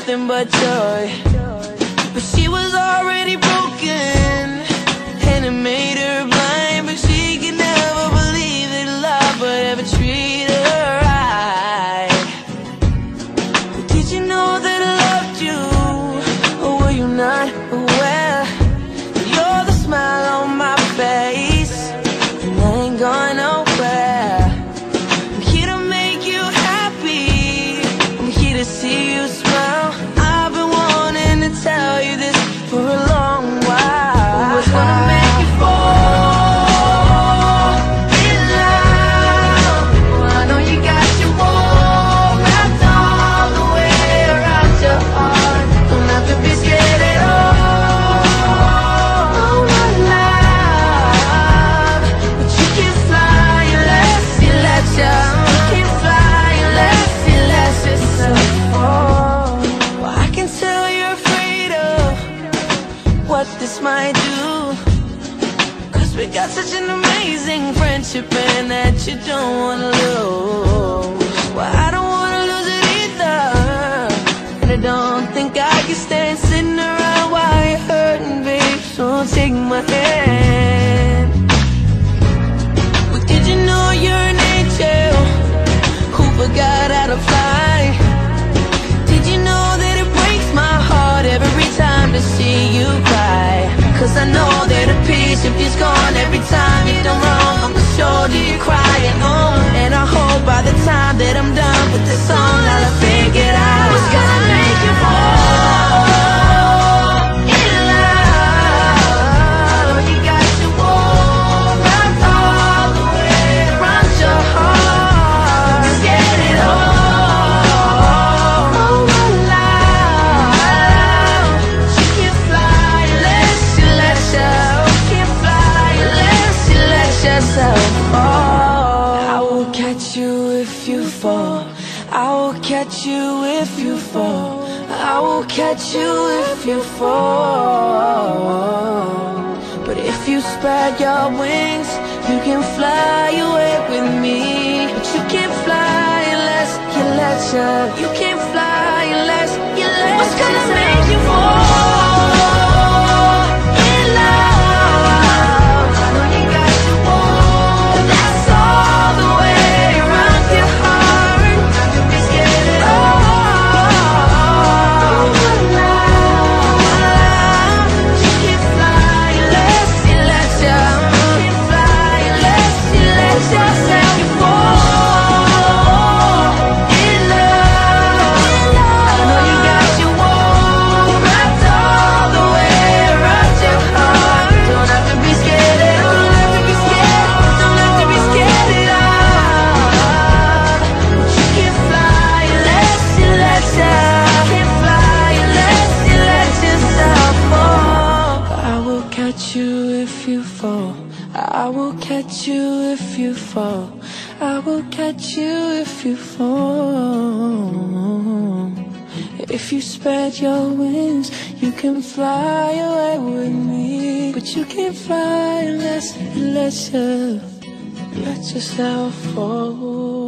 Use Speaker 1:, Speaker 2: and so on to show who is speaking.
Speaker 1: nothing but joy. But she was already broken, and it made her blind. But she could never believe that love would ever treat her right. But did you know that I loved you? Or were you not aware? You're the smile on my face, and I ain't going this might do. Cause we got such an amazing friendship and that you don't wanna lose. Well, I don't wanna lose it either. And I don't think I can stand sitting around while you're hurting, babe. So take my hand. Cause I know that a piece of you's gone every time you done wrong on the shoulder you're crying on. And I hope by the time that I'm done catch you if you fall. I will catch you if you fall. But if you spread your wings, you can fly away with me. But you can't fly unless you let you. You can't fly I will catch you if you fall. I will catch you if you fall. If you spread your wings, you can fly away with me. But you can't fly unless you let, your, let yourself fall.